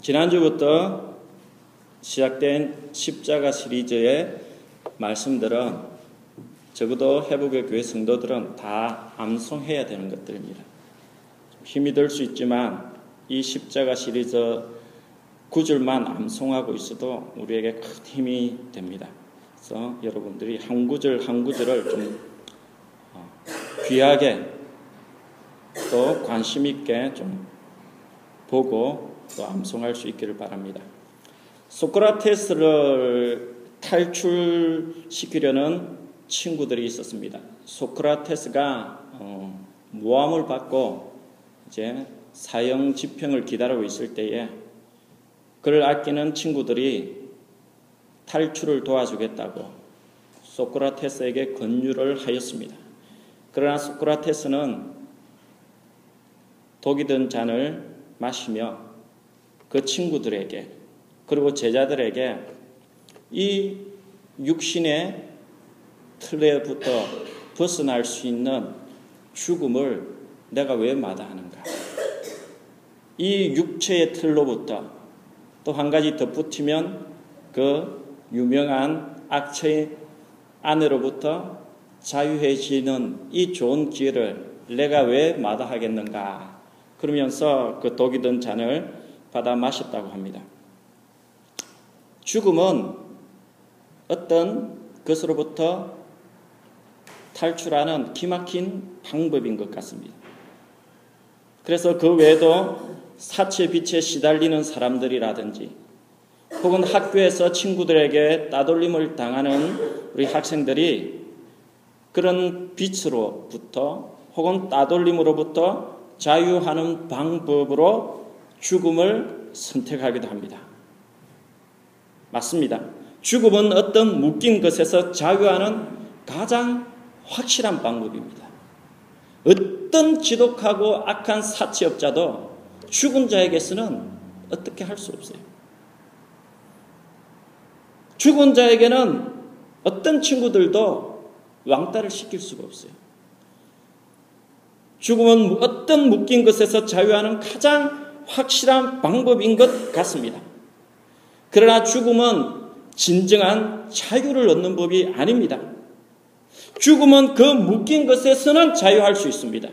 지난주부터 시작된 십자가 시리즈의 말씀들은 적어도 회복의 교회 성도들은 다 암송해야 되는 것들입니다. 힘이 들 수 있지만 이 십자가 시리즈 구절만 암송하고 있어도 우리에게 큰 힘이 됩니다. 그래서 여러분들이 한 구절 한 구절을 좀 어, 귀하게 또 관심 있게 좀 보고 또 암송할 수 있기를 바랍니다. 소크라테스를 탈출시키려는 친구들이 있었습니다. 소크라테스가 어, 모함을 받고 이제 사형 집행을 기다리고 있을 때에 그를 아끼는 친구들이 탈출을 도와주겠다고 소크라테스에게 권유를 하였습니다. 그러나 소크라테스는 독이 든 잔을 마시며 그 친구들에게 그리고 제자들에게 이 육신의 틀에부터 벗어날 수 있는 죽음을 내가 왜 마다하는가? 이 육체의 틀로부터 또 한 가지 덧붙이면 그 유명한 악체의 안으로부터 자유해지는 이 좋은 기회를 내가 왜 마다하겠는가? 그러면서 그 독이 든 잔을 받아 마셨다고 합니다. 죽음은 어떤 것으로부터 탈출하는 기막힌 방법인 것 같습니다. 그래서 그 외에도 사체 빛에 시달리는 사람들이라든지 혹은 학교에서 친구들에게 따돌림을 당하는 우리 학생들이 그런 빛으로부터 혹은 따돌림으로부터 자유하는 방법으로 죽음을 선택하기도 합니다. 맞습니다. 죽음은 어떤 묶인 것에서 자유하는 가장 확실한 방법입니다. 어떤 지독하고 악한 사치업자도 죽은 자에게서는 어떻게 할 수 없어요. 죽은 자에게는 어떤 친구들도 왕따를 시킬 수가 없어요. 죽음은 어떤 묶인 것에서 자유하는 가장 확실한 방법인 것 같습니다. 그러나 죽음은 진정한 자유를 얻는 법이 아닙니다. 죽음은 그 묶인 것에서는 자유할 수 있습니다.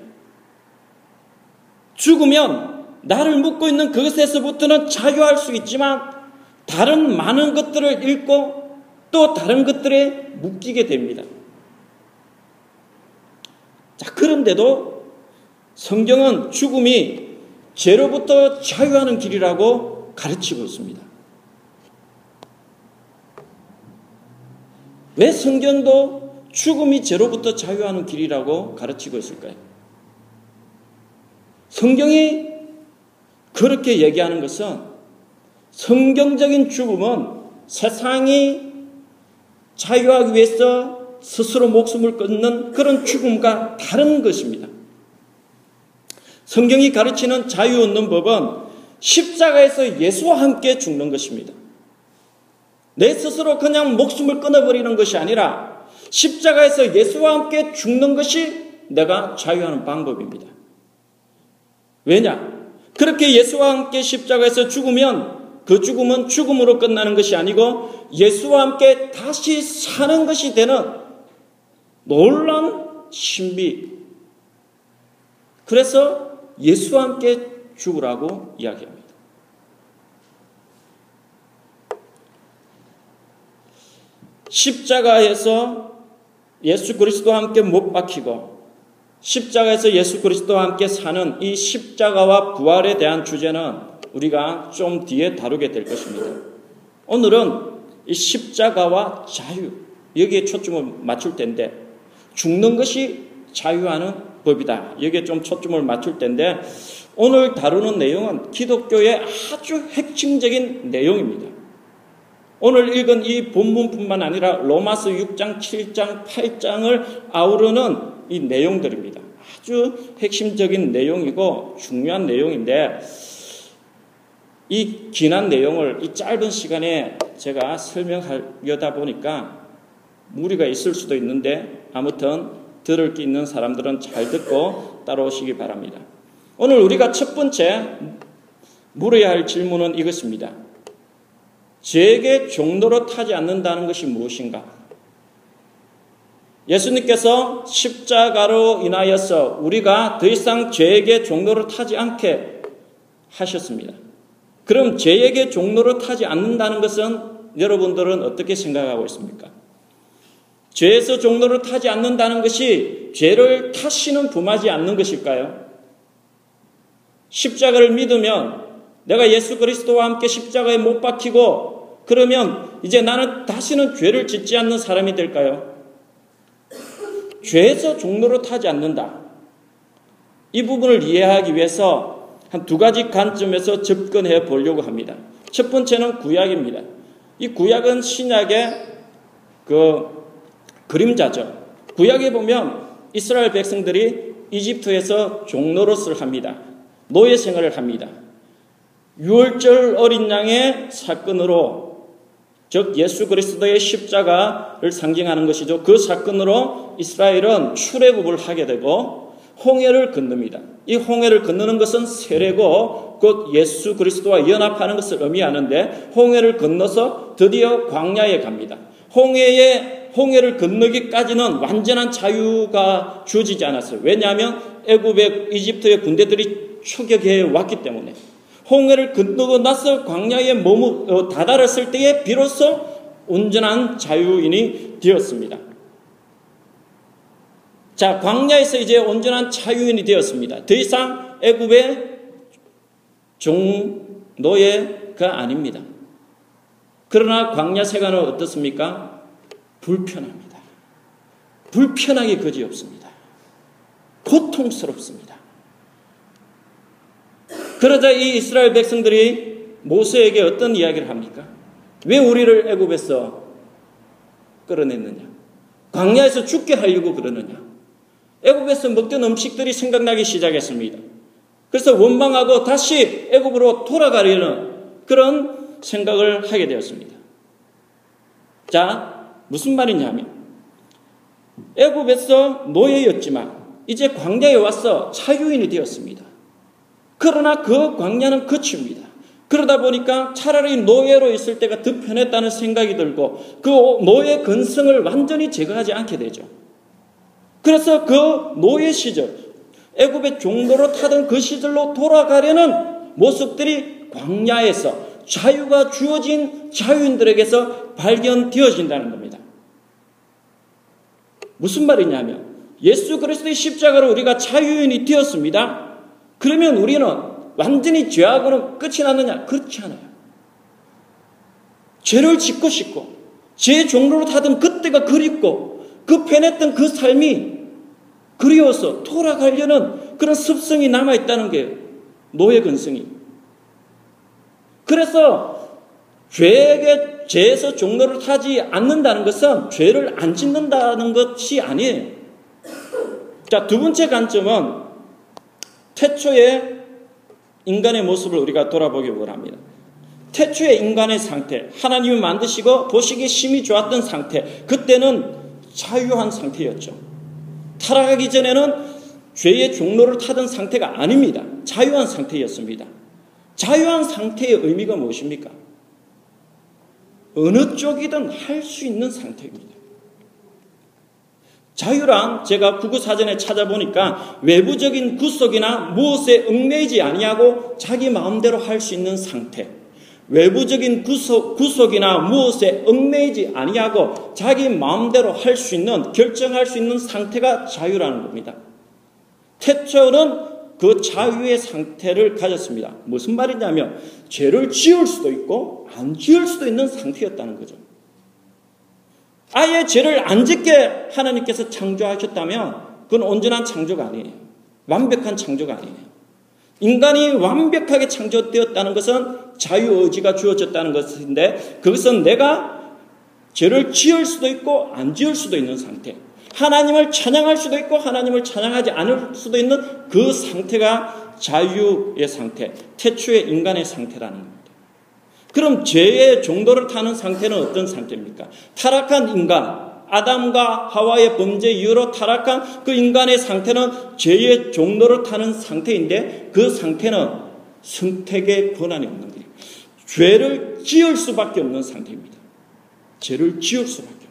죽으면 나를 묶고 있는 그것에서부터는 자유할 수 있지만 다른 많은 것들을 잃고 또 다른 것들에 묶이게 됩니다. 자, 그런데도 성경은 죽음이 죄로부터 자유하는 길이라고 가르치고 있습니다. 왜 성경도 죽음이 죄로부터 자유하는 길이라고 가르치고 있을까요? 성경이 그렇게 얘기하는 것은 성경적인 죽음은 세상이 자유하기 위해서 스스로 목숨을 끊는 그런 죽음과 다른 것입니다. 성경이 가르치는 자유 얻는 법은 십자가에서 예수와 함께 죽는 것입니다. 내 스스로 그냥 목숨을 끊어버리는 것이 아니라 십자가에서 예수와 함께 죽는 것이 내가 자유하는 방법입니다. 왜냐? 그렇게 예수와 함께 십자가에서 죽으면 그 죽음은 죽음으로 끝나는 것이 아니고 예수와 함께 다시 사는 것이 되는 놀라운 신비. 그래서 예수와 함께 죽으라고 이야기합니다. 십자가에서 예수 그리스도와 함께 못 박히고 십자가에서 예수 그리스도와 함께 사는 이 십자가와 부활에 대한 주제는 우리가 좀 뒤에 다루게 될 것입니다. 오늘은 이 십자가와 자유 여기에 초점을 맞출 텐데 죽는 것이 자유하는 법이다. 여기에 좀 초점을 맞출 텐데 오늘 다루는 내용은 기독교의 아주 핵심적인 내용입니다. 오늘 읽은 이 본문뿐만 아니라 로마서 6장, 7장, 8장을 아우르는 이 내용들입니다. 아주 핵심적인 내용이고 중요한 내용인데 이 긴한 내용을 이 짧은 시간에 제가 설명하려다 보니까 무리가 있을 수도 있는데 아무튼 들을 게 있는 사람들은 잘 듣고 따라오시기 바랍니다. 오늘 우리가 첫 번째 물어야 할 질문은 이것입니다. 죄에게 타지 않는다는 것이 무엇인가? 예수님께서 십자가로 인하여서 우리가 더 이상 죄에게 타지 않게 하셨습니다. 그럼 죄에게 타지 않는다는 것은 여러분들은 어떻게 생각하고 있습니까? 죄에서 종로를 타지 않는다는 것이 죄를 타시는 분하지 않는 것일까요? 십자가를 믿으면 내가 예수 그리스도와 함께 십자가에 못 박히고 그러면 이제 나는 다시는 죄를 짓지 않는 사람이 될까요? 죄에서 종로를 타지 않는다. 이 부분을 이해하기 위해서 한 두 가지 관점에서 접근해 보려고 합니다. 첫 번째는 구약입니다. 이 구약은 신약의 그 그림자죠. 구약에 보면 이스라엘 백성들이 이집트에서 종로릇을 합니다. 노예 생활을 합니다. 유월절 어린 양의 사건으로 즉 예수 그리스도의 십자가를 상징하는 것이죠. 그 사건으로 이스라엘은 출애굽을 하게 되고 홍해를 건넙니다. 이 홍해를 건너는 것은 세례고 곧 예수 그리스도와 연합하는 것을 의미하는데 홍해를 건너서 드디어 광야에 갑니다. 홍해에 홍해를 건너기까지는 완전한 자유가 주어지지 않았어요. 왜냐하면 애굽의 이집트의 군대들이 추격해 왔기 때문에 홍해를 건너고 나서 광야에 머무 어, 다다랐을 때에 비로소 온전한 자유인이 되었습니다. 자, 광야에서 이제 온전한 자유인이 되었습니다. 더 이상 애굽의 종 노예가 아닙니다. 그러나 광야 생활은 어떻습니까? 불편합니다. 불편하기 거지 없습니다. 고통스럽습니다. 그러자 이 이스라엘 백성들이 모세에게 어떤 이야기를 합니까? 왜 우리를 애굽에서 끌어냈느냐? 광야에서 죽게 하려고 그러느냐? 애굽에서 먹던 음식들이 생각나기 시작했습니다. 그래서 원망하고 다시 애굽으로 돌아가려는 그런 생각을 하게 되었습니다. 자, 무슨 말이냐면 애굽에서 노예였지만 이제 광야에 와서 자유인이 되었습니다. 그러나 그 광야는 끝입니다. 그러다 보니까 차라리 노예로 있을 때가 더 편했다는 생각이 들고 그 노예 근성을 완전히 제거하지 않게 되죠. 그래서 그 노예 시절, 애굽의 종로로 타던 그 시절로 돌아가려는 모습들이 광야에서 자유가 주어진 자유인들에게서 발견되어진다는 겁니다. 무슨 말이냐면 예수 그리스도의 십자가로 우리가 자유인이 되었습니다. 그러면 우리는 완전히 죄악으로 끝이 났느냐? 그렇지 않아요. 죄를 짓고 싶고 죄 종로로 타던 그때가 그립고 그 편했던 그 삶이 그리워서 돌아가려는 그런 습성이 남아있다는 게 노예 근성이. 그래서 죄에게 죄에서 종로를 타지 않는다는 것은 죄를 안 짓는다는 것이 아니에요. 자, 두 번째 관점은 태초의 인간의 모습을 우리가 돌아보기 원합니다. 태초의 인간의 상태, 하나님이 만드시고 보시기 심히 좋았던 상태, 그때는 자유한 상태였죠. 타락하기 전에는 죄의 종로를 타던 상태가 아닙니다. 자유한 상태였습니다. 자유한 상태의 의미가 무엇입니까? 어느 쪽이든 할 수 있는 상태입니다. 자유란 제가 국어 사전에 찾아보니까 외부적인 구속이나 무엇에 얽매이지 아니하고 자기 마음대로 할 수 있는 상태. 외부적인 구속, 구속이나 무엇에 얽매이지 아니하고 자기 마음대로 할 수 있는 결정할 수 있는 상태가 자유라는 겁니다. 태초는 그 자유의 상태를 가졌습니다. 무슨 말이냐면 죄를 지을 수도 있고 안 지을 수도 있는 상태였다는 거죠. 아예 죄를 안 짓게 하나님께서 창조하셨다면 그건 온전한 창조가 아니에요. 완벽한 창조가 아니에요. 인간이 완벽하게 창조되었다는 것은 자유 의지가 주어졌다는 것인데 그것은 내가 죄를 지을 수도 있고 안 지을 수도 있는 상태. 하나님을 찬양할 수도 있고 하나님을 찬양하지 않을 수도 있는 그 상태가 자유의 상태, 태초의 인간의 상태라는 겁니다. 그럼 죄의 정도를 타는 상태는 어떤 상태입니까? 타락한 인간, 아담과 하와의 범죄 이후로 타락한 그 인간의 상태는 죄의 종로를 타는 상태인데 그 상태는 선택의 권한이 없는 거예요. 죄를 지을 수밖에 없는 상태입니다. 죄를 지을 수밖에.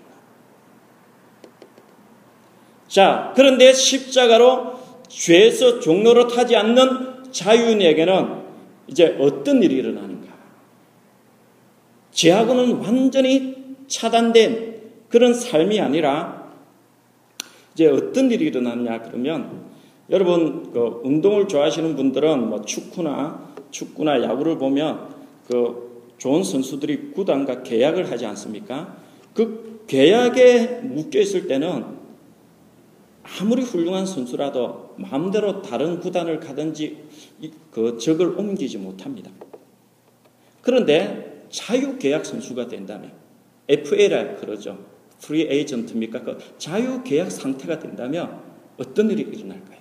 자, 그런데 십자가로 죄에서 종로로 타지 않는 자유인에게는 이제 어떤 일이 일어나는가? 죄하고는 완전히 차단된 그런 삶이 아니라 이제 어떤 일이 일어나느냐 그러면 여러분 그 운동을 좋아하시는 분들은 뭐 축구나 축구나 야구를 보면 그 좋은 선수들이 구단과 계약을 하지 않습니까? 그 계약에 묶여 있을 때는 아무리 훌륭한 선수라도 마음대로 다른 구단을 가든지 그 적을 옮기지 못합니다. 그런데 자유 계약 선수가 된다면 FA라 그러죠. free agent입니까? 그 자유 계약 상태가 된다면 어떤 일이 일어날까요?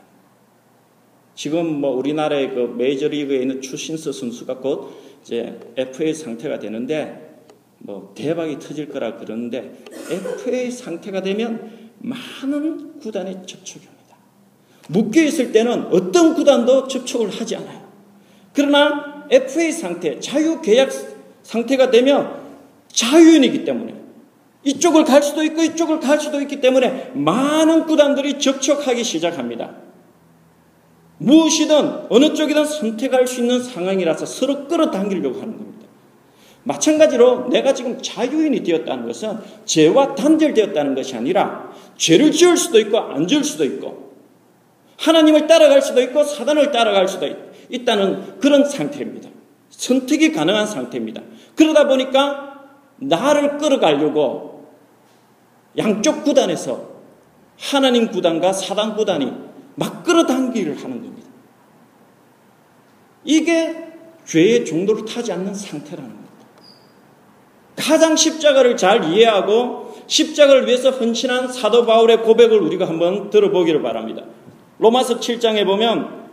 지금 뭐 우리나라의 그 메이저리그에 있는 추신수 선수가 곧 이제 FA 상태가 되는데 뭐 대박이 터질 거라 그러는데 FA 상태가 되면 많은 구단에 접촉이 옵니다. 묶여 있을 때는 어떤 구단도 접촉을 하지 않아요. 그러나 FA 상태, 자유 계약 상태가 되면 자유인이기 때문에 이쪽을 갈 수도 있고 이쪽을 갈 수도 있기 때문에 많은 구단들이 접촉하기 시작합니다. 무엇이든 어느 쪽이든 선택할 수 있는 상황이라서 서로 끌어당기려고 하는 겁니다. 마찬가지로 내가 지금 자유인이 되었다는 것은 죄와 단절되었다는 것이 아니라 죄를 지을 수도 있고 안 지을 수도 있고 하나님을 따라갈 수도 있고 사단을 따라갈 수도 있, 다는 그런 상태입니다. 선택이 가능한 상태입니다. 그러다 보니까 나를 끌어가려고 양쪽 구단에서 하나님 구단과 사단 구단이 막 끌어당기를 하는 겁니다. 이게 죄의 종도를 타지 않는 상태라는 겁니다. 가장 십자가를 잘 이해하고 십자가를 위해서 헌신한 사도 바울의 고백을 우리가 한번 들어보기를 바랍니다. 로마서 7장에 보면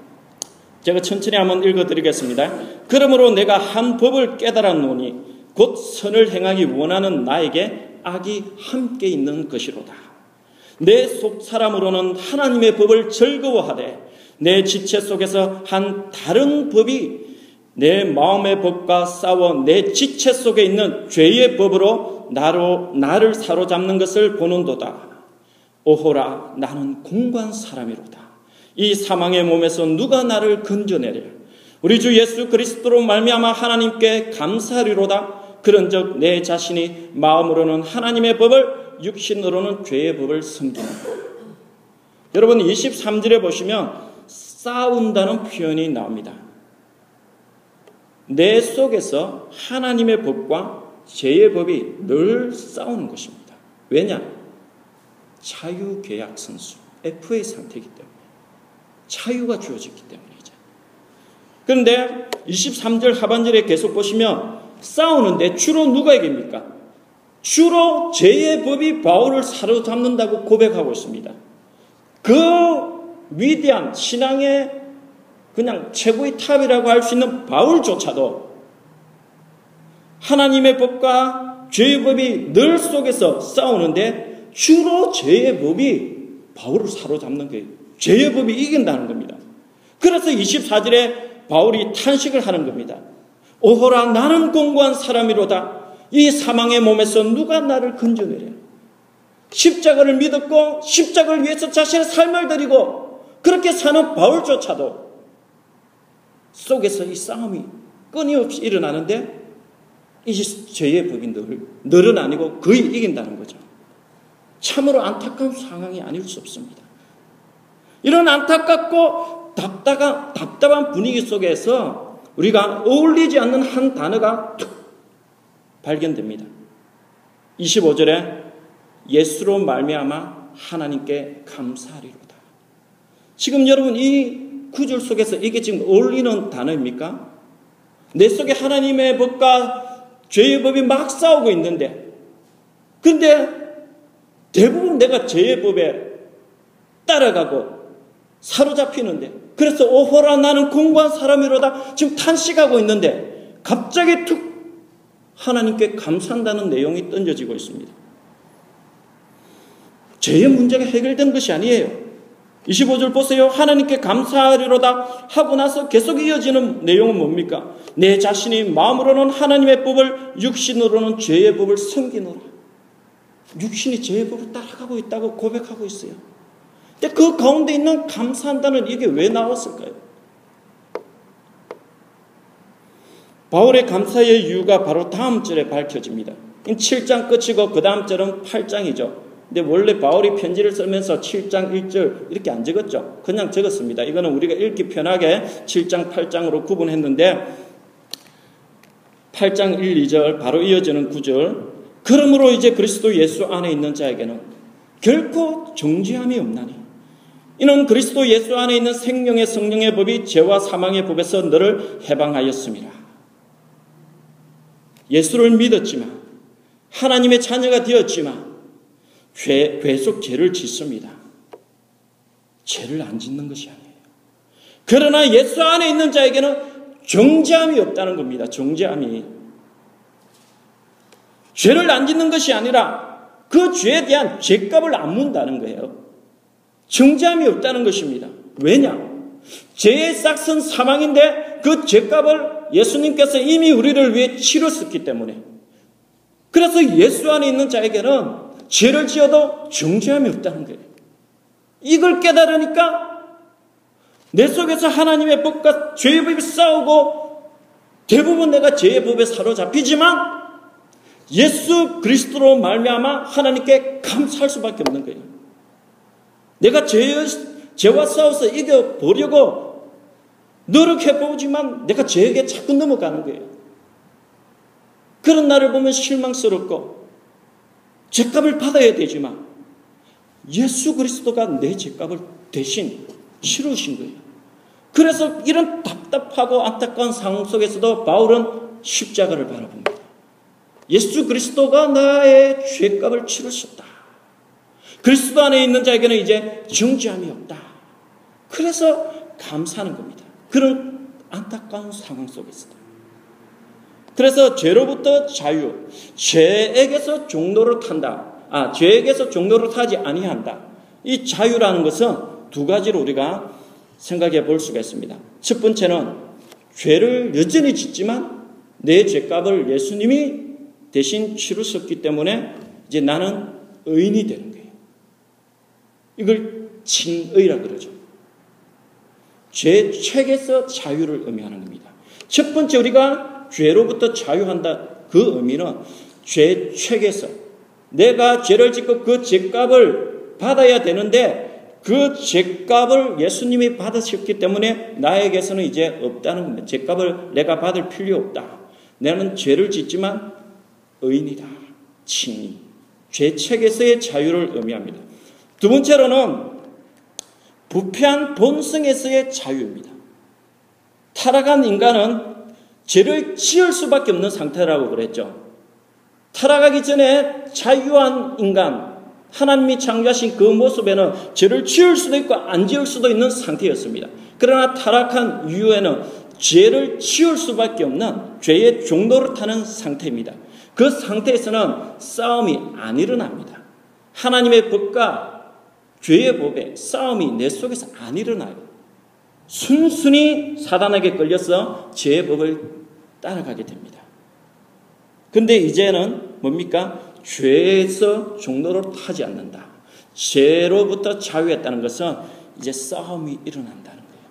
제가 천천히 한번 읽어드리겠습니다. 그러므로 내가 한 법을 깨달았노니 곧 선을 행하기 원하는 나에게 악이 함께 있는 것이로다. 내 속 사람으로는 하나님의 법을 즐거워하되 내 지체 속에서 한 다른 법이 내 마음의 법과 싸워 내 지체 속에 있는 죄의 법으로 나로 나를 사로잡는 것을 보는도다. 오호라 나는 공관 사람이로다. 이 사망의 몸에서 누가 나를 건져내랴. 우리 주 예수 그리스도로 말미암아 하나님께 감사하리로다. 그런즉 내 자신이 마음으로는 하나님의 법을 육신으로는 죄의 법을 섬기는 여러분 23절에 보시면 싸운다는 표현이 나옵니다. 내 속에서 하나님의 법과 죄의 법이 늘 싸우는 것입니다. 왜냐? 자유계약 선수, FA 상태이기 때문에. 자유가 주어졌기 때문이죠. 그런데 23절 하반절에 계속 보시면 싸우는데 주로 누가 이깁니까? 주로 죄의 법이 바울을 사로잡는다고 고백하고 있습니다. 그 위대한 신앙의 그냥 최고의 탑이라고 할 수 있는 바울조차도 하나님의 법과 죄의 법이 늘 속에서 싸우는데 주로 죄의 법이 바울을 사로잡는 거예요. 죄의 법이 이긴다는 겁니다. 그래서 24절에 바울이 탄식을 하는 겁니다. 오호라 나는 공고한 사람이로다. 이 사망의 몸에서 누가 나를 건져내려? 십자가를 믿었고 십자가를 위해서 자신의 삶을 드리고 그렇게 사는 바울조차도 속에서 이 싸움이 끊임없이 일어나는데 이 죄의 늘, 늘은 아니고 거의 이긴다는 거죠. 참으로 안타까운 상황이 아닐 수 없습니다. 이런 안타깝고 답답한, 답답한 분위기 속에서 우리가 어울리지 않는 한 단어가 툭 발견됩니다. 25절에 예수로 말미암아 하나님께 감사하리로다. 지금 여러분 이 구절 속에서 이게 지금 어울리는 단어입니까? 내 속에 하나님의 법과 죄의 법이 막 싸우고 있는데 근데 대부분 내가 죄의 법에 따라가고 사로잡히는데 그래서 오호라 나는 공부한 사람이로다 지금 탄식하고 있는데 갑자기 툭 하나님께 감사한다는 내용이 던져지고 있습니다. 죄의 문제가 해결된 것이 아니에요. 25절 보세요. 하나님께 감사하리로다 하고 나서 계속 이어지는 내용은 뭡니까? 내 자신이 마음으로는 하나님의 법을 육신으로는 죄의 법을 섬기노라. 육신이 죄의 법을 따라가고 있다고 고백하고 있어요. 근데 그 가운데 있는 감사한다는 이게 왜 나왔을까요? 바울의 감사의 이유가 바로 다음 절에 밝혀집니다. 7장 끝이고 그 다음 절은 8장이죠. 근데 원래 바울이 편지를 쓰면서 7장 1절 이렇게 안 적었죠. 그냥 적었습니다. 이거는 우리가 읽기 편하게 7장 8장으로 구분했는데 8장 1, 2절 바로 이어지는 9절 그러므로 이제 그리스도 예수 안에 있는 자에게는 결코 정죄함이 없나니 이는 그리스도 예수 안에 있는 생명의 성령의 법이 죄와 사망의 법에서 너를 해방하였습니다. 예수를 믿었지만 하나님의 자녀가 되었지만 죄, 계속 죄를 짓습니다. 죄를 안 짓는 것이 아니에요. 그러나 예수 안에 있는 자에게는 정죄함이 없다는 겁니다. 정죄함이. 죄를 안 짓는 것이 아니라 그 죄에 대한 죄값을 안 문다는 거예요. 정죄함이 없다는 것입니다. 왜냐? 죄의 싹은 사망인데 그 죄값을 예수님께서 이미 우리를 위해 치렀었기 때문에 그래서 예수 안에 있는 자에게는 죄를 지어도 정죄함이 없다는 거예요. 이걸 깨달으니까 내 속에서 하나님의 법과 죄의 법이 싸우고 대부분 내가 죄의 법에 사로잡히지만 예수 그리스도로 말미암아 하나님께 감사할 수밖에 없는 거예요. 내가 죄, 죄와 싸워서 이겨보려고 노력해보지만 내가 죄에게 자꾸 넘어가는 거예요. 그런 나를 보면 실망스럽고 죄값을 받아야 되지만 예수 그리스도가 내 죄값을 대신 치르신 거예요. 그래서 이런 답답하고 안타까운 상황 속에서도 바울은 십자가를 바라봅니다. 예수 그리스도가 나의 죄값을 치르셨다. 그리스도 안에 있는 자에게는 이제 정죄함이 없다. 그래서 감사하는 겁니다. 그런 안타까운 상황 속에서도. 그래서 죄로부터 자유, 죄에게서 종로를 탄다. 아, 죄에게서 종로를 타지 아니한다. 이 자유라는 것은 두 가지로 우리가 생각해 볼 수가 있습니다. 첫 번째는 죄를 여전히 짓지만 내 죄값을 예수님이 대신 치르셨기 때문에 이제 나는 의인이 되는 거예요. 이걸 칭의라 그러죠. 죄 책에서 자유를 의미하는 겁니다. 첫 번째 우리가 죄로부터 자유한다. 그 의미는 죄 책에서 내가 죄를 짓고 그 죄값을 받아야 되는데 그 죄값을 예수님이 받으셨기 때문에 나에게서는 이제 없다는 겁니다. 죄값을 내가 받을 필요 없다. 나는 죄를 짓지만 의인이다. 칭의. 죄 책에서의 자유를 의미합니다. 두 번째로는 부패한 본성에서의 자유입니다. 타락한 인간은 죄를 지을 수밖에 없는 상태라고 그랬죠. 타락하기 전에 자유한 인간, 하나님이 창조하신 그 모습에는 죄를 지을 수도 있고 안 지을 수도 있는 상태였습니다. 그러나 타락한 이후에는 죄를 지을 수밖에 없는 죄의 종로를 타는 상태입니다. 그 상태에서는 싸움이 안 일어납니다. 하나님의 법과 죄의 법에 싸움이 내 속에서 안 일어나요. 순순히 사단에게 걸려서 죄의 법을 따라가게 됩니다. 근데 이제는 뭡니까? 죄에서 종로를 타지 않는다. 죄로부터 자유했다는 것은 이제 싸움이 일어난다는 거예요.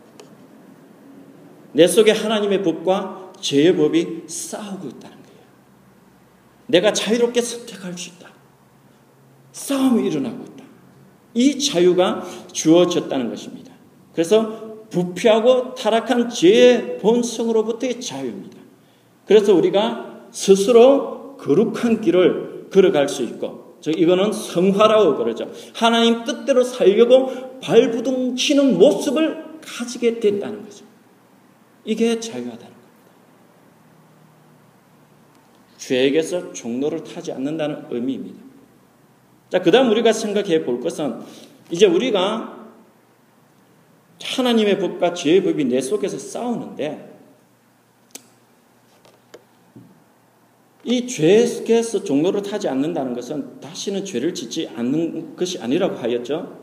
내 속에 하나님의 법과 죄의 법이 싸우고 있다는 거예요. 내가 자유롭게 선택할 수 있다. 싸움이 일어나고 있다. 이 자유가 주어졌다는 것입니다. 그래서 부패하고 타락한 죄의 본성으로부터의 자유입니다. 그래서 우리가 스스로 거룩한 길을 걸어갈 수 있고, 저 이거는 성화라고 그러죠. 하나님 뜻대로 살려고 발부둥 치는 모습을 가지게 됐다는 거죠. 이게 자유하다는 겁니다. 죄에게서 종로를 타지 않는다는 의미입니다. 자, 그 다음 우리가 생각해 볼 것은 이제 우리가 하나님의 법과 죄의 법이 내 속에서 싸우는데 이 죄에서 종로를 타지 않는다는 것은 다시는 죄를 짓지 않는 것이 아니라고 하였죠.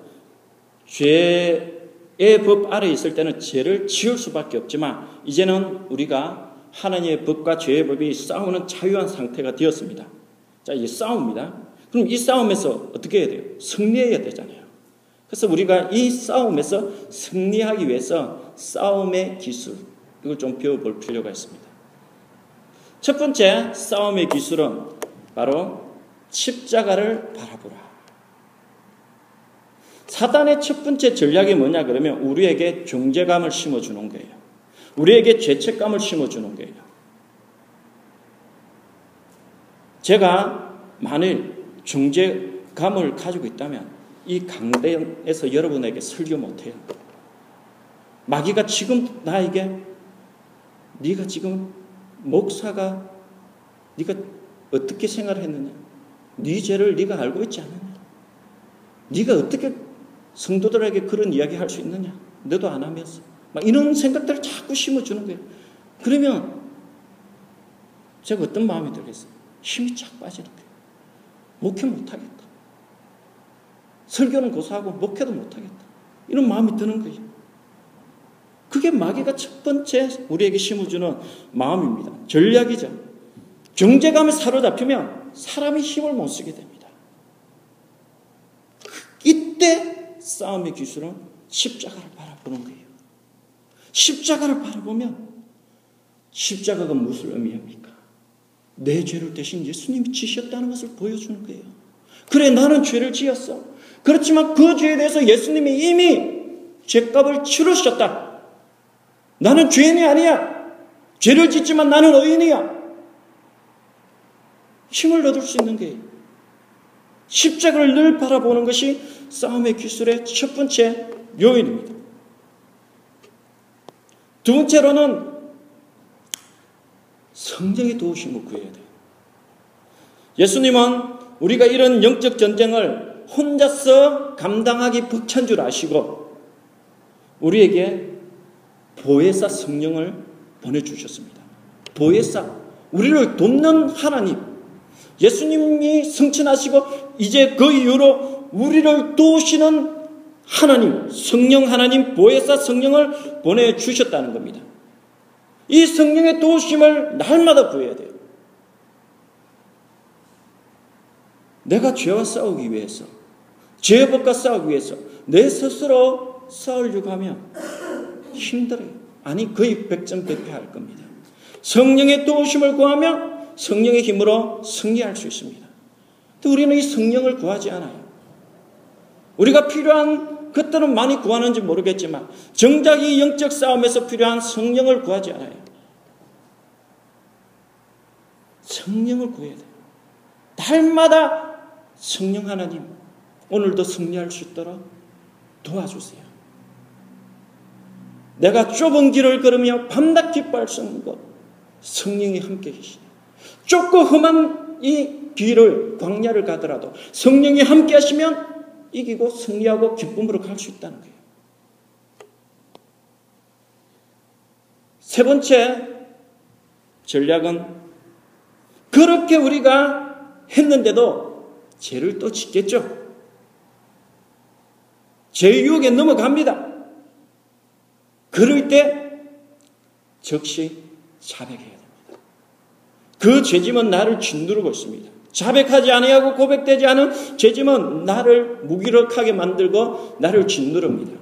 죄의 법 아래 있을 때는 죄를 지을 수밖에 없지만 이제는 우리가 하나님의 법과 죄의 법이 싸우는 자유한 상태가 되었습니다. 자, 이게 싸움입니다. 그럼 이 싸움에서 어떻게 해야 돼요? 승리해야 되잖아요. 그래서 우리가 이 싸움에서 승리하기 위해서 싸움의 기술, 이걸 좀 배워볼 필요가 있습니다. 첫 번째 싸움의 기술은 바로 십자가를 바라보라. 사단의 첫 번째 전략이 뭐냐 그러면 우리에게 존재감을 심어주는 거예요. 우리에게 죄책감을 심어주는 거예요. 제가 만일 존재감을 가지고 있다면 이 강대에서 여러분에게 설교 못해요. 마귀가 지금 나에게 네가 지금 목사가 네가 어떻게 생활했느냐? 네 죄를 네가 알고 있지 않느냐? 네가 어떻게 성도들에게 그런 이야기 할 수 있느냐? 너도 안 하면서 막 이런 생각들을 자꾸 심어주는 거예요. 그러면 제가 어떤 마음이 들겠어요? 힘이 착 빠지는 거예요. 목회 못하겠다. 설교는 고사하고 목회도 못하겠다. 이런 마음이 드는 거예요. 그게 마귀가 첫 번째 우리에게 심어주는 마음입니다. 전략이죠. 경제감에 사로잡히면 사람이 힘을 못 쓰게 됩니다. 이때 싸움의 기술은 십자가를 바라보는 거예요. 십자가를 바라보면 십자가가 무엇을 의미합니까? 내 죄를 대신 예수님이 지셨다는 것을 보여주는 거예요. 그래, 나는 죄를 지었어. 그렇지만 그 죄에 대해서 예수님이 이미 죄값을 치르셨다. 나는 죄인이 아니야. 죄를 짓지만 나는 의인이야. 힘을 얻을 수 있는 게 십자가를 늘 바라보는 것이 싸움의 기술의 첫 번째 요인입니다. 두 번째로는 성령의 도우심을 구해야 돼요. 예수님은 우리가 이런 영적 전쟁을 혼자서 감당하기 벅찬 줄 아시고 우리에게 보혜사 성령을 보내주셨습니다. 보혜사, 우리를 돕는 하나님. 예수님이 승천하시고 이제 그 이후로 우리를 도우시는 하나님, 성령 하나님, 보혜사 성령을 보내주셨다는 겁니다. 이 성령의 도우심을 날마다 구해야 돼요. 내가 죄와 싸우기 위해서, 죄의 법과 싸우기 위해서 내 스스로 싸우려고 하면 힘들어요. 아니 거의 백전백패할 겁니다. 성령의 도우심을 구하면 성령의 힘으로 승리할 수 있습니다. 우리는 이 성령을 구하지 않아요. 우리가 필요한 것들은 많이 구하는지 모르겠지만 정작 이 영적 싸움에서 필요한 성령을 구하지 않아요. 성령을 구해야 돼요. 날마다 성령 하나님 오늘도 승리할 수 있도록 도와주세요. 내가 좁은 길을 걸으며 밤낮 기뻐할 수 없는 것 성령이 함께 계시네. 좁고 험한 이 길을 광야를 가더라도 성령이 함께 하시면 이기고 승리하고 기쁨으로 갈 수 있다는 거예요. 세 번째 전략은 그렇게 우리가 했는데도 죄를 또 짓겠죠. 죄 유혹에 넘어갑니다. 그럴 때 즉시 자백해야 됩니다. 그 죄짐은 나를 짓누르고 있습니다. 자백하지 아니하고 고백되지 않은 죄짐은 나를 무기력하게 만들고 나를 짓누릅니다.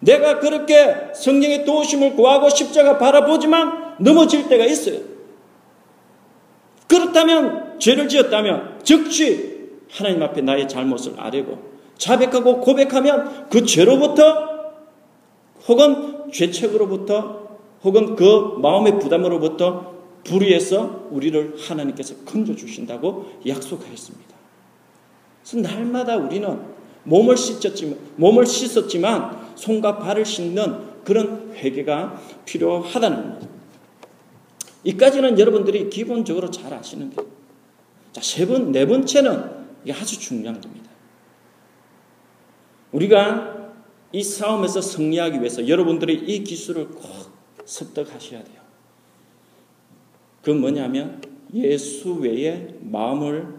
내가 그렇게 성령의 도우심을 구하고 십자가 바라보지만 넘어질 때가 있어요. 그렇다면 죄를 지었다면 즉시 하나님 앞에 나의 잘못을 아뢰고 자백하고 고백하면 그 죄로부터 혹은 죄책으로부터 혹은 그 마음의 부담으로부터 불의해서 우리를 하나님께서 건져주신다고 약속하였습니다. 그래서 날마다 우리는 몸을 씻었지만, 몸을 씻었지만 손과 발을 씻는 그런 회개가 필요하다는 겁니다. 이까지는 여러분들이 기본적으로 잘 아시는 게. 자, 세 번, 네 번째는 이게 아주 중요한 겁니다. 우리가 이 싸움에서 승리하기 위해서 여러분들이 이 기술을 꼭 습득하셔야 돼요. 그 뭐냐면 예수 외에 마음을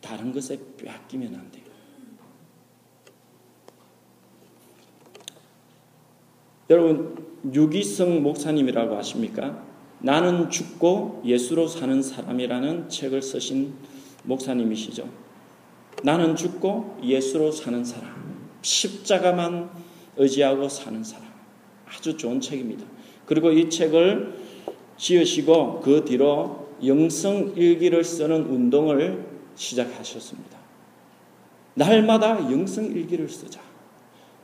다른 것에 빼앗기면 안 돼요. 여러분 유기성 목사님이라고 아십니까? 나는 죽고 예수로 사는 사람이라는 책을 쓰신 목사님이시죠. 나는 죽고 예수로 사는 사람. 십자가만 의지하고 사는 사람. 아주 좋은 책입니다. 그리고 이 책을 지으시고 그 뒤로 영성 일기를 쓰는 운동을 시작하셨습니다. 날마다 영성 일기를 쓰자.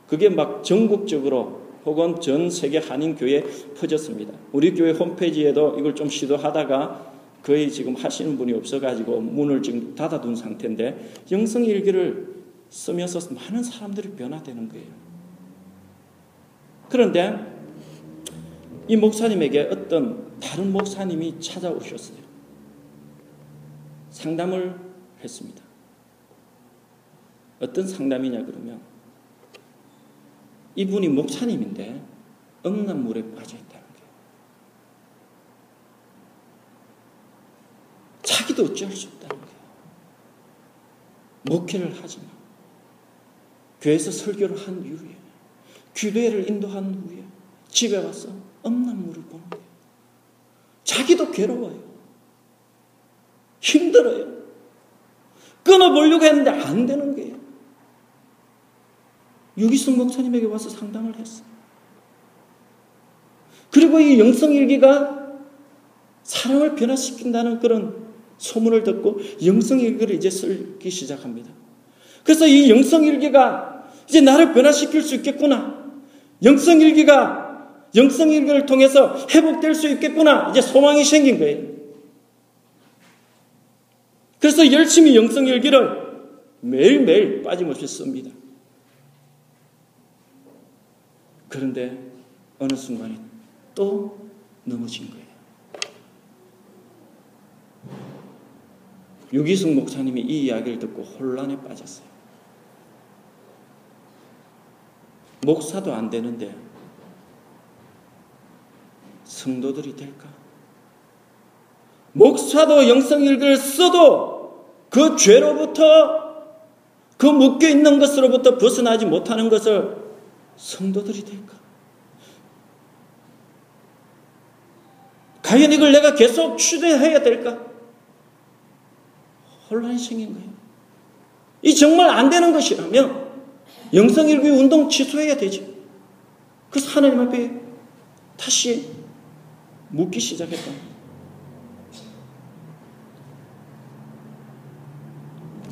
그게 막 전국적으로 혹은 전 세계 한인 교회에 퍼졌습니다. 우리 교회 홈페이지에도 이걸 좀 시도하다가 거의 지금 하시는 분이 없어가지고 문을 지금 닫아둔 상태인데 영성 일기를 쓰면서 많은 사람들이 변화되는 거예요. 그런데 이 목사님에게 어떤 다른 목사님이 찾아오셨어요. 상담을 했습니다. 어떤 상담이냐 그러면 이분이 목사님인데 음란 물에 빠져 있다는 거예요. 자기도 어찌할 수 없다는 거예요. 목회를 하지만 교회에서 설교를 한 이후에 기도회를 인도한 후에 집에 와서 음란물을 보는 거예요. 자기도 괴로워요. 힘들어요. 끊어보려고 했는데 안 되는 거예요. 유기순 목사님에게 와서 상담을 했어요. 그리고 이 영성일기가 사람을 변화시킨다는 그런 소문을 듣고 영성일기를 이제 쓰기 시작합니다. 그래서 이 영성일기가 이제 나를 변화시킬 수 있겠구나. 영성일기가 영성일기를 통해서 회복될 수 있겠구나. 이제 소망이 생긴 거예요. 그래서 열심히 영성일기를 매일매일 빠짐없이 씁니다. 그런데 어느 순간에 또 넘어진 거예요. 유기숙 목사님이 이 이야기를 듣고 혼란에 빠졌어요. 목사도 안 되는데 성도들이 될까? 목사도 영성일기를 써도 그 죄로부터 그 묶여 있는 것으로부터 벗어나지 못하는 것을 성도들이 될까? 과연 이걸 내가 계속 추대해야 될까? 혼란이 생긴 거예요. 이 정말 안 되는 것이라면 영성일기 운동 취소해야 되지. 그래서 하나님 앞에 다시 묻기 시작했다.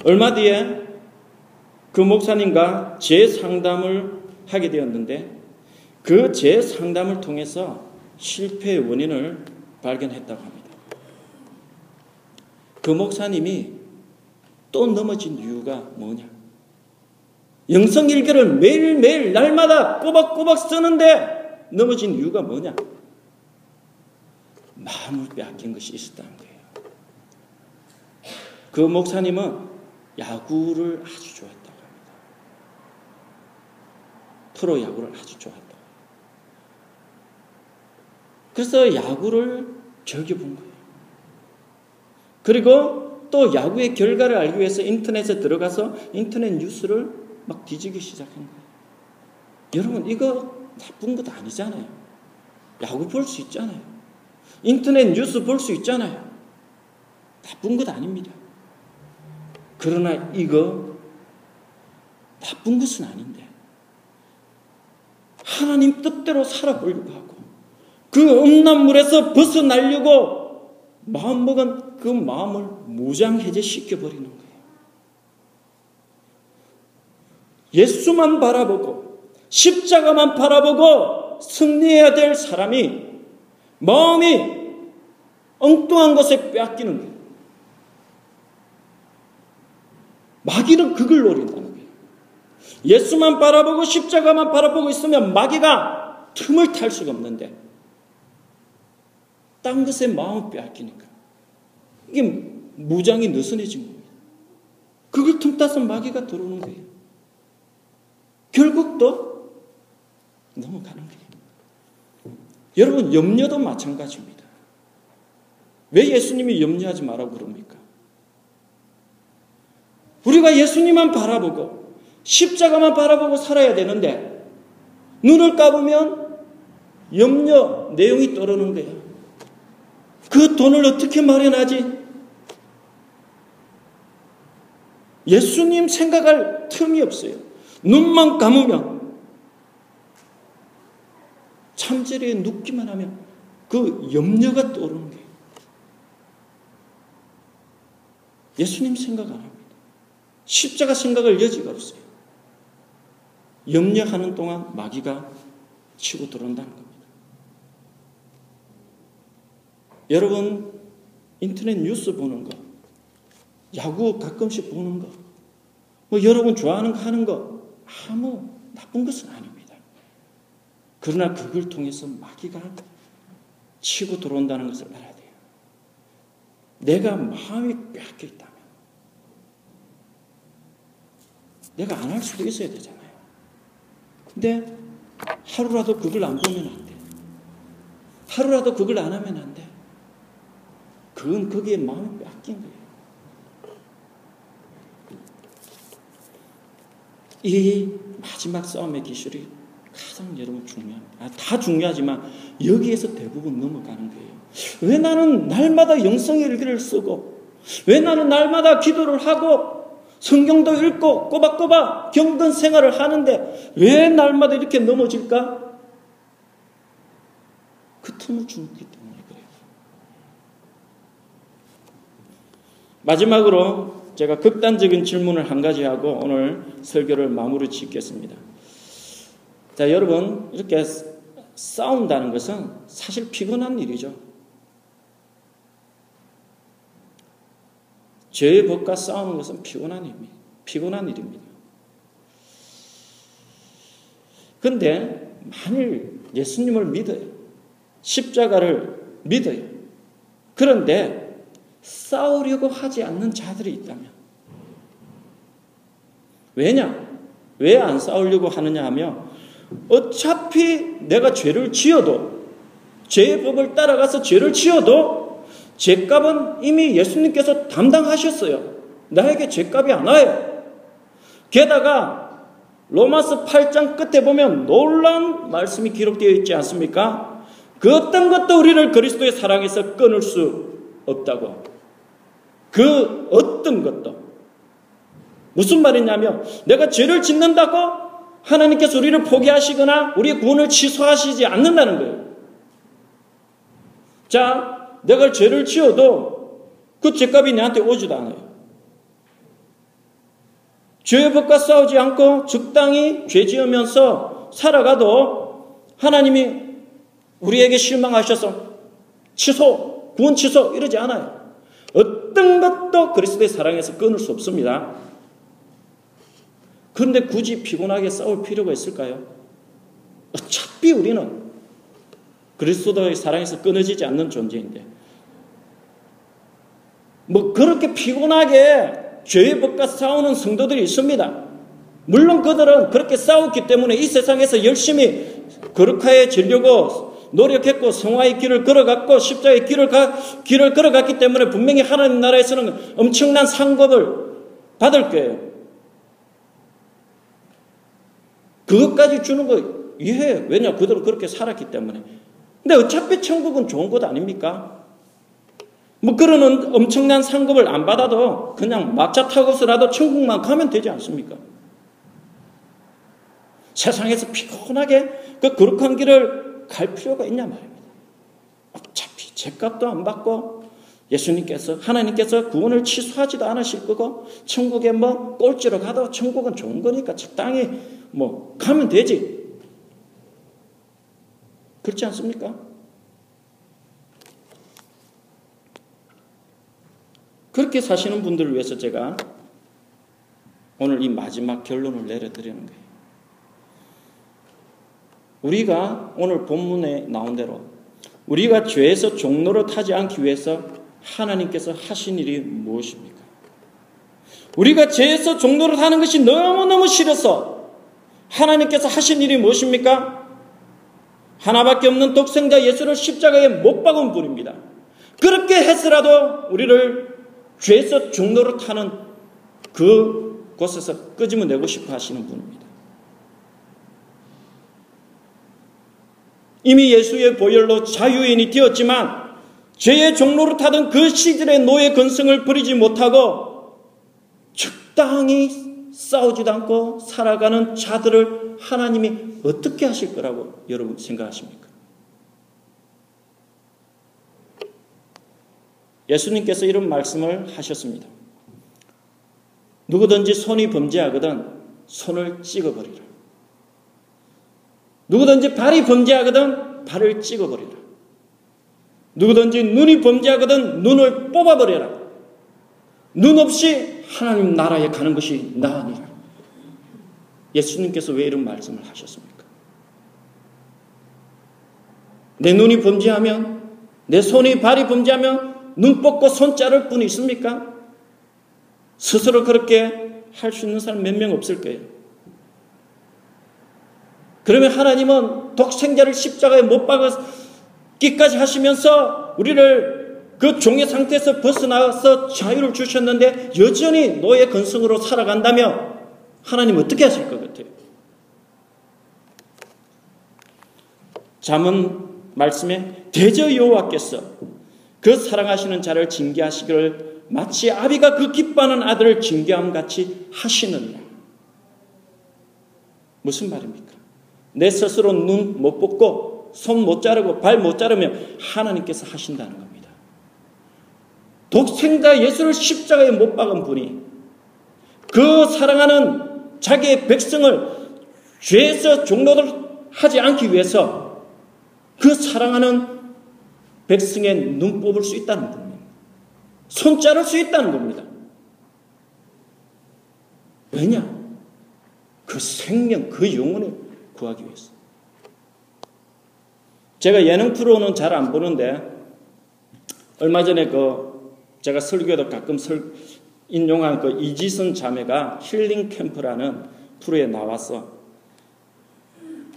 얼마 뒤에 그 목사님과 제 상담을 하게 되었는데 그제 상담을 통해서 실패의 원인을 발견했다고 합니다. 그 목사님이 또 넘어진 이유가 뭐냐? 영성 일기를 매일매일 날마다 꼬박꼬박 쓰는데 넘어진 이유가 뭐냐? 마음을 빼앗긴 것이 있었다는 거예요. 그 목사님은 야구를 아주 좋아했다. 프로 야구를 아주 좋아했다. 그래서 야구를 즐겨본 거예요. 그리고 또 야구의 결과를 알기 위해서 인터넷에 들어가서 인터넷 뉴스를 막 뒤지기 시작한 거예요. 여러분, 이거 나쁜 것 아니잖아요. 야구 볼 수 있잖아요. 인터넷 뉴스 볼 수 있잖아요. 나쁜 것 아닙니다. 그러나 이거 나쁜 것은 아닌데 하나님 뜻대로 살아보려고 하고 그 음란 물에서 벗어나려고 마음먹은 그 마음을 무장해제시켜 버리는 거예요. 예수만 바라보고 십자가만 바라보고 승리해야 될 사람이 마음이 엉뚱한 것에 빼앗기는 거예요. 마귀는 그걸 노린다는 거예요. 예수만 바라보고 십자가만 바라보고 있으면 마귀가 틈을 탈 수가 없는데 딴 것에 마음을 빼앗기니까 이게 무장이 느슨해진 겁니다. 그걸 틈타서 마귀가 들어오는 거예요. 결국 또 넘어가는 거예요. 여러분 염려도 마찬가지입니다. 왜 예수님이 염려하지 말라고 그럽니까? 우리가 예수님만 바라보고 십자가만 바라보고 살아야 되는데 눈을 감으면 염려 내용이 떠오르는 거야. 그 돈을 어떻게 마련하지? 예수님 생각할 틈이 없어요. 눈만 감으면 참재리에 눕기만 하면 그 염려가 떠오르는 거예요. 예수님 생각 안 합니다. 십자가 생각할 여지가 없어요. 염려하는 동안 마귀가 치고 들어온다는 겁니다. 여러분, 인터넷 뉴스 보는 거, 야구 가끔씩 보는 거, 뭐 여러분 좋아하는 거 하는 거, 아무 나쁜 것은 아닙니다. 그러나 그걸 통해서 마귀가 치고 들어온다는 것을 알아야 돼요. 내가 마음이 빼앗겨 있다면, 내가 안 할 수도 있어야 되잖아요. 근데 하루라도 그걸 안 보면 안 돼. 하루라도 그걸 안 하면 안 돼. 그건 거기에 마음이 뺏긴 거예요. 이 마지막 싸움의 기술이 가장 여러분 중요합니다. 아, 다 중요하지만 여기에서 대부분 넘어가는 거예요. 왜 나는 날마다 영성의 일기를 쓰고 왜 나는 날마다 기도를 하고 성경도 읽고 꼬박꼬박 경건 생활을 하는데 왜 날마다 이렇게 넘어질까? 그 틈을 주기 때문에 그래요. 마지막으로 제가 극단적인 질문을 한 가지 하고 오늘 설교를 마무리 짓겠습니다. 자, 여러분, 이렇게 싸운다는 것은 사실 피곤한 일이죠. 죄의 법과 싸우는 것은 피곤한 일입니다. 피곤한 일입니다. 근데 만일 예수님을 믿어요. 십자가를 믿어요. 그런데 싸우려고 하지 않는 자들이 있다면 왜냐? 왜 안 싸우려고 하느냐 하며 어차피 내가 죄를 지어도 죄의 법을 따라가서 죄를 지어도 죄값은 이미 예수님께서 담당하셨어요. 나에게 죄값이 안 와요. 게다가 로마서 8장 끝에 보면 놀란 말씀이 기록되어 있지 않습니까? 그 어떤 것도 우리를 그리스도의 사랑에서 끊을 수 없다고. 그 어떤 것도. 무슨 말이냐면 내가 죄를 짓는다고 하나님께서 우리를 포기하시거나 우리의 구원을 취소하시지 않는다는 거예요. 자, 내가 죄를 지어도 그 죄값이 내한테 오지도 않아요. 죄의 법과 싸우지 않고 적당히 죄 지으면서 살아가도 하나님이 우리에게 실망하셔서 취소, 구원 취소 이러지 않아요. 어떤 것도 그리스도의 사랑에서 끊을 수 없습니다. 그런데 굳이 피곤하게 싸울 필요가 있을까요? 어차피 우리는 그리스도의 사랑에서 끊어지지 않는 존재인데 뭐 그렇게 피곤하게 죄의 법과 싸우는 성도들이 있습니다. 물론 그들은 그렇게 싸웠기 때문에 이 세상에서 열심히 거룩하게 지려고 노력했고 성화의 길을 걸어갔고 십자의 길을 가, 길을 걸어갔기 때문에 분명히 하나님 나라에서는 엄청난 상급을 받을 거예요. 그것까지 주는 거 이해해. 왜냐? 그들은 그렇게 살았기 때문에. 근데 어차피 천국은 좋은 곳 아닙니까? 뭐 그런 엄청난 상급을 안 받아도 그냥 막차 타고서라도 천국만 가면 되지 않습니까? 세상에서 피곤하게 그 거룩한 길을 갈 필요가 있냐 말입니다. 어차피 죄값도 안 받고 예수님께서 하나님께서 구원을 취소하지도 않으실 거고 천국에 뭐 꼴찌로 가도 천국은 좋은 거니까 적당히 뭐 가면 되지. 그렇지 않습니까? 그렇게 사시는 분들을 위해서 제가 오늘 이 마지막 결론을 내려드리는 거예요. 우리가 오늘 본문에 나온 대로 우리가 죄에서 종로를 타지 않기 위해서 하나님께서 하신 일이 무엇입니까? 우리가 죄에서 종로를 타는 것이 너무너무 싫어서 하나님께서 하신 일이 무엇입니까? 하나밖에 없는 독생자 예수를 십자가에 못 박은 분입니다. 그렇게 했으라도 우리를 죄에서 종로를 타는 그 곳에서 끄집어내고 싶어 하시는 분입니다. 이미 예수의 보혈로 자유인이 되었지만 죄의 종로를 타던 그 시절의 노예 근성을 버리지 못하고 적당히 싸우지도 않고 살아가는 자들을 하나님이 어떻게 하실 거라고 여러분 생각하십니까? 예수님께서 이런 말씀을 하셨습니다. 누구든지 손이 범죄하거든 손을 찍어버리라. 누구든지 발이 범죄하거든 발을 찍어버리라. 누구든지 눈이 범죄하거든 눈을 뽑아버려라. 눈 없이 하나님 나라에 가는 것이 나으니라. 예수님께서 왜 이런 말씀을 하셨습니까? 내 눈이 범죄하면, 내 손이 발이 범죄하면 눈 뽑고 손 자를 뿐이 있습니까? 스스로 그렇게 할 수 있는 사람 몇 명 없을 거예요. 그러면 하나님은 독생자를 십자가에 못 박았기까지 하시면서 우리를 그 종의 상태에서 벗어나서 자유를 주셨는데 여전히 노예 근성으로 살아간다면 하나님 어떻게 하실 것 같아요? 잠은 말씀에 대저 여호와께서 그 사랑하시는 자를 징계하시기를 마치 아비가 그 기뻐하는 아들을 징계함 같이 하시느니라. 무슨 말입니까? 내 스스로 눈 못 뽑고 손 못 자르고 발 못 자르면 하나님께서 하신다는 겁니다. 독생자 예수를 십자가에 못 박은 분이 그 사랑하는 자기의 백성을 죄에서 종로를 하지 않기 위해서 그 사랑하는 백성의 눈 뽑을 수 있다는 겁니다. 손 자를 수 있다는 겁니다. 왜냐? 그 생명, 그 영혼을 구하기 위해서. 제가 예능 프로는 잘 안 보는데, 얼마 전에 그, 제가 설교도 가끔 설, 인용한 그 이지선 자매가 힐링 캠프라는 프로에 나왔어.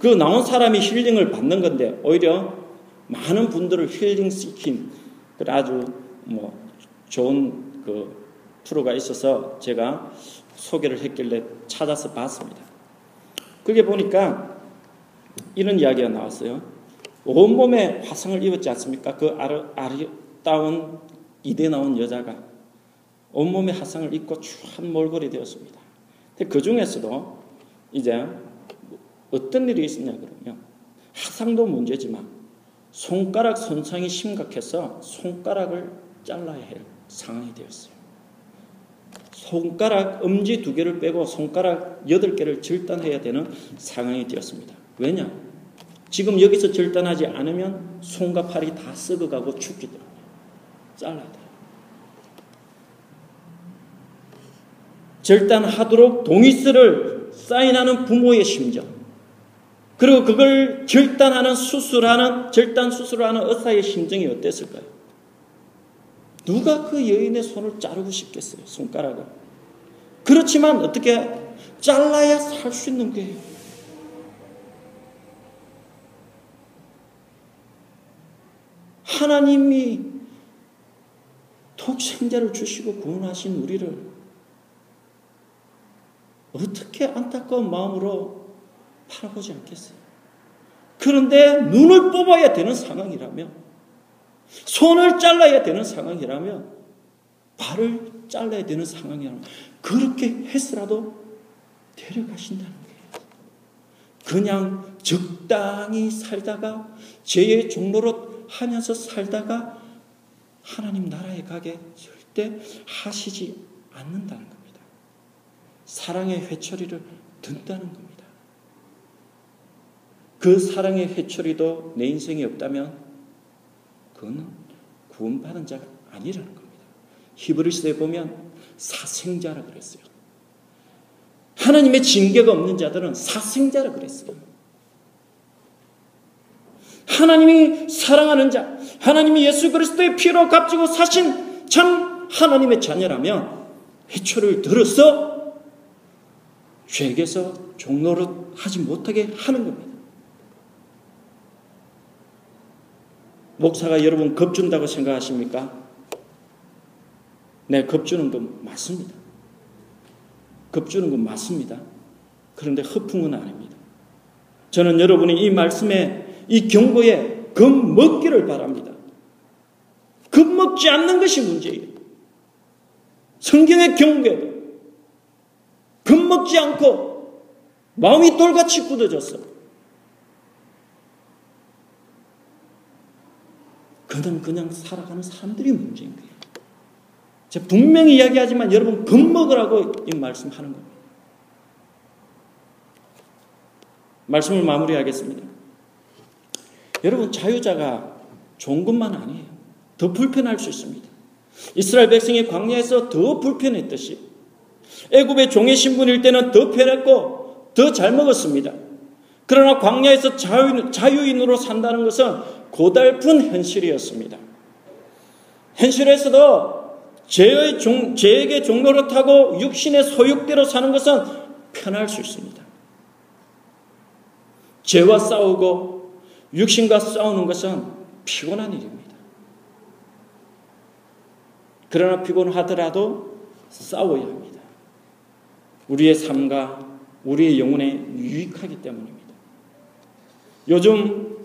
그 나온 사람이 힐링을 받는 건데, 오히려 많은 분들을 힐링 시킨, 아주 뭐, 좋은 그 프로가 있어서 제가 소개를 했길래 찾아서 봤습니다. 그게 보니까 이런 이야기가 나왔어요. 온몸에 화상을 입었지 않습니까? 그 아름다운 이대 나온 여자가 온몸에 화상을 입고 추한 몰골이 되었습니다. 그 중에서도 이제 어떤 일이 있었냐 그러면 화상도 문제지만 손가락 손상이 심각해서 손가락을 잘라야 해요. 상황이 되었어요. 손가락 엄지 두 개를 빼고 손가락 여덟 개를 절단해야 되는 상황이 되었습니다. 왜냐? 지금 여기서 절단하지 않으면 손과 팔이 다 썩어가고 죽기 때문에 잘라야 돼요. 절단하도록 동의서를 사인하는 부모의 심정, 그리고 그걸 절단하는 수술하는 절단 수술하는 의사의 심정이 어땠을까요? 누가 그 여인의 손을 자르고 싶겠어요? 손가락을. 그렇지만 어떻게 잘라야 살 수 있는 거예요. 하나님이 독생자를 주시고 구원하신 우리를 어떻게 안타까운 마음으로 바라보지 않겠어요? 그런데 눈을 뽑아야 되는 상황이라면 손을 잘라야 되는 상황이라면 발을 잘라야 되는 상황이라면 그렇게 했으라도 데려가신다는 거예요. 그냥 적당히 살다가 죄의 종로로 하면서 살다가 하나님 나라에 가게 절대 하시지 않는다는 겁니다. 사랑의 회초리를 든다는 겁니다. 그 사랑의 회초리도 내 인생에 없다면 그거는 구원받은 자가 아니라는 겁니다. 히브리스에 보면 사생자라 그랬어요. 하나님의 징계가 없는 자들은 사생자라 그랬어요. 하나님이 사랑하는 자, 하나님이 예수 그리스도의 피로 값지고 사신 참 하나님의 자녀라면 해초를 들어서 죄에게서 종로를 하지 못하게 하는 겁니다. 목사가 여러분 겁준다고 생각하십니까? 네, 겁주는 건 맞습니다. 겁주는 건 맞습니다. 그런데 허풍은 아닙니다. 저는 여러분이 이 말씀에 이 경고에 겁먹기를 바랍니다. 겁먹지 않는 것이 문제예요. 성경의 경고에도 겁먹지 않고 마음이 돌같이 굳어졌어. 그는 그냥 살아가는 사람들이 문제인 거예요. 제가 분명히 이야기하지만 여러분 겁먹으라고 이 말씀하는 겁니다. 말씀을 마무리하겠습니다. 여러분 자유자가 좋은 것만 아니에요. 더 불편할 수 있습니다. 이스라엘 백성이 광야에서 더 불편했듯이 애굽의 종의 신분일 때는 더 편했고 더 잘 먹었습니다. 그러나 광야에서 자유, 인으로 산다는 것은 고달픈 현실이었습니다. 현실에서도 죄의 종, 죄에게 종로를 타고 육신의 소욕대로 사는 것은 편할 수 있습니다. 죄와 싸우고 육신과 싸우는 것은 피곤한 일입니다. 그러나 피곤하더라도 싸워야 합니다. 우리의 삶과 우리의 영혼에 유익하기 때문입니다. 요즘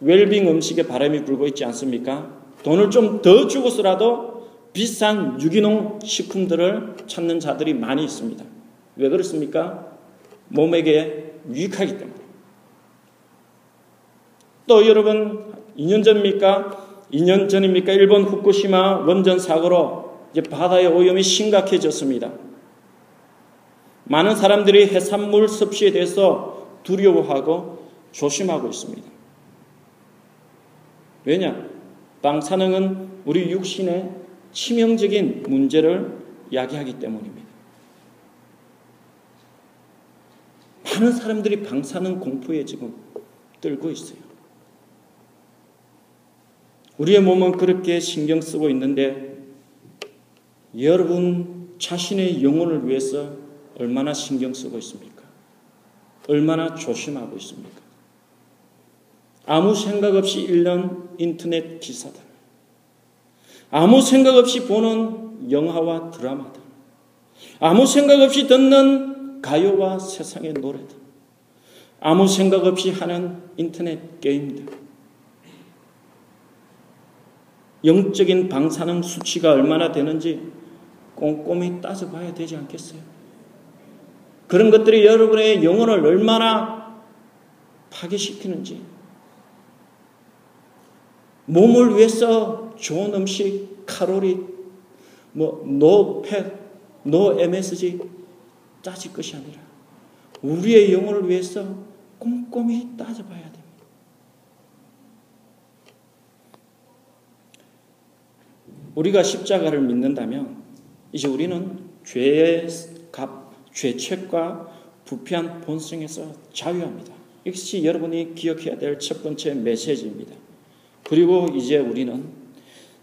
웰빙 음식에 바람이 불고 있지 않습니까? 돈을 좀 더 주고서라도 비싼 유기농 식품들을 찾는 자들이 많이 있습니다. 왜 그렇습니까? 몸에게 유익하기 때문에. 또 여러분 2년 전입니까? 2년 전입니까? 일본 후쿠시마 원전 사고로 이제 바다의 오염이 심각해졌습니다. 많은 사람들이 해산물 섭취에 대해서 두려워하고 조심하고 있습니다. 왜냐? 방사능은 우리 육신의 치명적인 문제를 야기하기 때문입니다. 많은 사람들이 방사능 공포에 지금 떨고 있어요. 우리의 몸은 그렇게 신경 쓰고 있는데 여러분 자신의 영혼을 위해서 얼마나 신경 쓰고 있습니까? 얼마나 조심하고 있습니까? 아무 생각 없이 읽는 인터넷 기사들, 아무 생각 없이 보는 영화와 드라마들, 아무 생각 없이 듣는 가요와 세상의 노래들, 아무 생각 없이 하는 인터넷 게임들, 영적인 방사능 수치가 얼마나 되는지 꼼꼼히 따져봐야 되지 않겠어요? 그런 것들이 여러분의 영혼을 얼마나 파괴시키는지, 몸을 위해서 좋은 음식, 칼로리, 뭐, no fat, no MSG 따질 것이 아니라, 우리의 영혼을 위해서 꼼꼼히 따져봐야 됩니다. 우리가 십자가를 믿는다면 이제 우리는 죄의 값, 죄책과 부패한 본성에서 자유합니다. 이것이 여러분이 기억해야 될 첫 번째 메시지입니다. 그리고 이제 우리는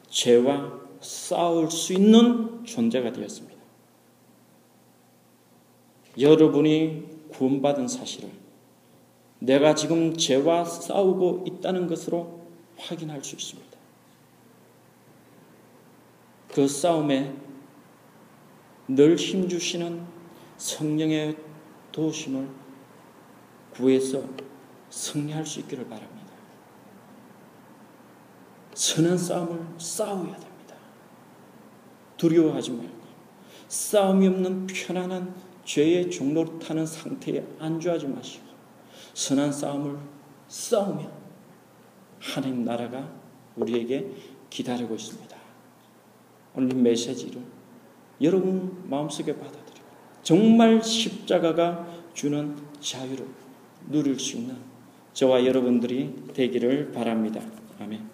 죄와 싸울 수 있는 존재가 되었습니다. 여러분이 구원받은 사실을 내가 지금 죄와 싸우고 있다는 것으로 확인할 수 있습니다. 그 싸움에 늘 힘주시는 성령의 도심을 구해서 승리할 수 있기를 바랍니다. 선한 싸움을 싸워야 됩니다. 두려워하지 말고 싸움이 없는 편안한 죄의 종로를 타는 상태에 안주하지 마시고 선한 싸움을 싸우면 하나님 나라가 우리에게 기다리고 있습니다. 오늘 메시지를 여러분 마음속에 받아들이고 정말 십자가가 주는 자유를 누릴 수 있는 저와 여러분들이 되기를 바랍니다. 아멘.